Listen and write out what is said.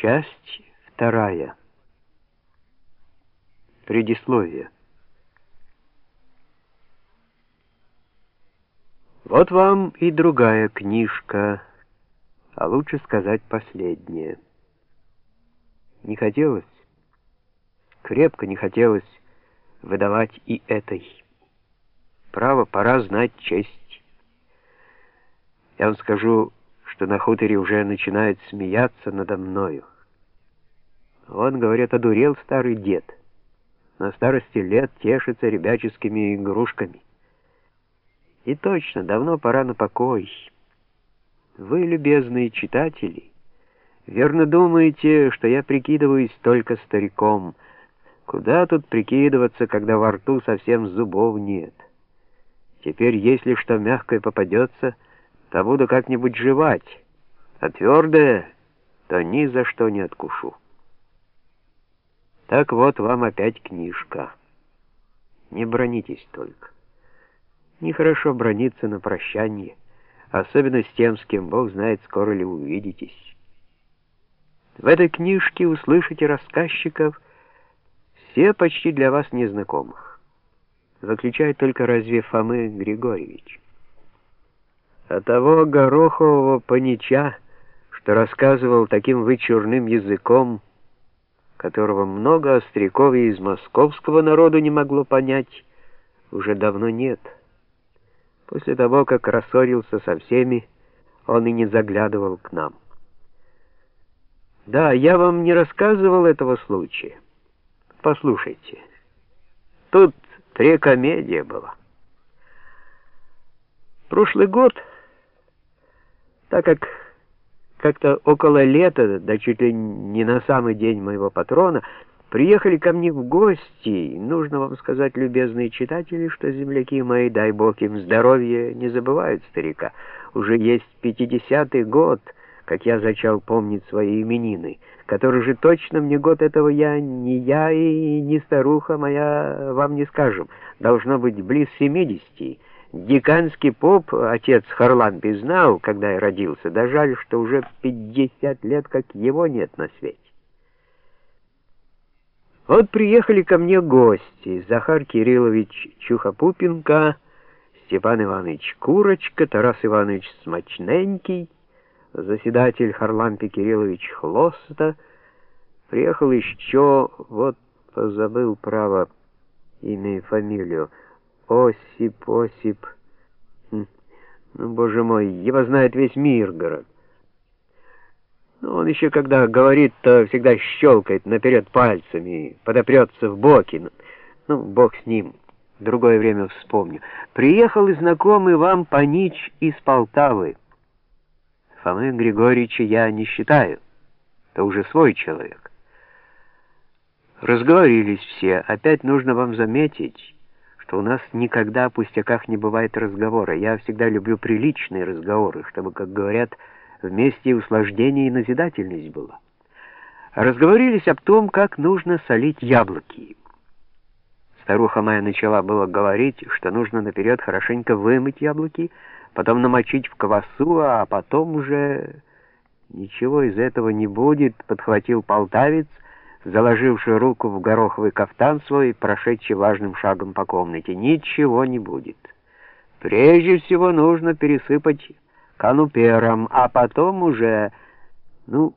Часть вторая. Предисловие. Вот вам и другая книжка, а лучше сказать последняя. Не хотелось, крепко не хотелось выдавать и этой. Право, пора знать честь. Я вам скажу, что на хуторе уже начинают смеяться надо мною. Он, говорят, одурел старый дед. На старости лет тешится ребяческими игрушками. И точно, давно пора на покой. Вы, любезные читатели, верно думаете, что я прикидываюсь только стариком. Куда тут прикидываться, когда во рту совсем зубов нет? Теперь, если что мягкое попадется, то буду как-нибудь жевать, а твердое, то ни за что не откушу. Так вот вам опять книжка. Не бронитесь только. Нехорошо брониться на прощание, особенно с тем, с кем Бог знает, скоро ли увидитесь. В этой книжке услышите рассказчиков, все почти для вас незнакомых, выключая только разве Фомы Григорьевич. А того горохового панича, что рассказывал таким вычурным языком, которого много остряков из московского народу не могло понять, уже давно нет. После того, как рассорился со всеми, он и не заглядывал к нам. Да, я вам не рассказывал этого случая. Послушайте. Тут трекомедия была. Прошлый год, так как как-то около лета, да чуть ли не на самый день моего патрона, приехали ко мне в гости. Нужно вам сказать, любезные читатели, что земляки мои, дай бог им здоровья, не забывают старика. Уже есть пятидесятый год, как я зачал помнить свои именины, который же точно мне год этого я, не я и не старуха моя вам не скажем. Должно быть близ семидесяти. Диканский поп, отец Харлампи, знал, когда я родился, да жаль, что уже 50 лет, как его нет на свете. Вот приехали ко мне гости, Захар Кириллович Чухопупенко, Степан Иванович Курочка, Тарас Иванович Смочненький, заседатель Харлампи Кириллович Хлоста, приехал еще, вот позабыл право имя и фамилию, Осип, Осип. Хм. Ну, боже мой, его знает весь Миргород. Ну, он еще когда говорит, то всегда щелкает наперед пальцами, подопрется в боки. Ну, бог с ним, другое время вспомню. Приехал и знакомый вам Панич из Полтавы. Фомы Григорьевича я не считаю, это уже свой человек. Разговорились все, опять нужно вам заметить что у нас никогда о пустяках не бывает разговора. Я всегда люблю приличные разговоры, чтобы, как говорят, вместе и услаждение и назидательность была. Разговорились об том, как нужно солить яблоки. Старуха моя начала было говорить, что нужно наперед хорошенько вымыть яблоки, потом намочить в квасу, а потом уже... Ничего из этого не будет, подхватил полтавец, заложивший руку в гороховый кафтан свой, прошедший важным шагом по комнате. Ничего не будет. Прежде всего нужно пересыпать канупером, а потом уже... Ну,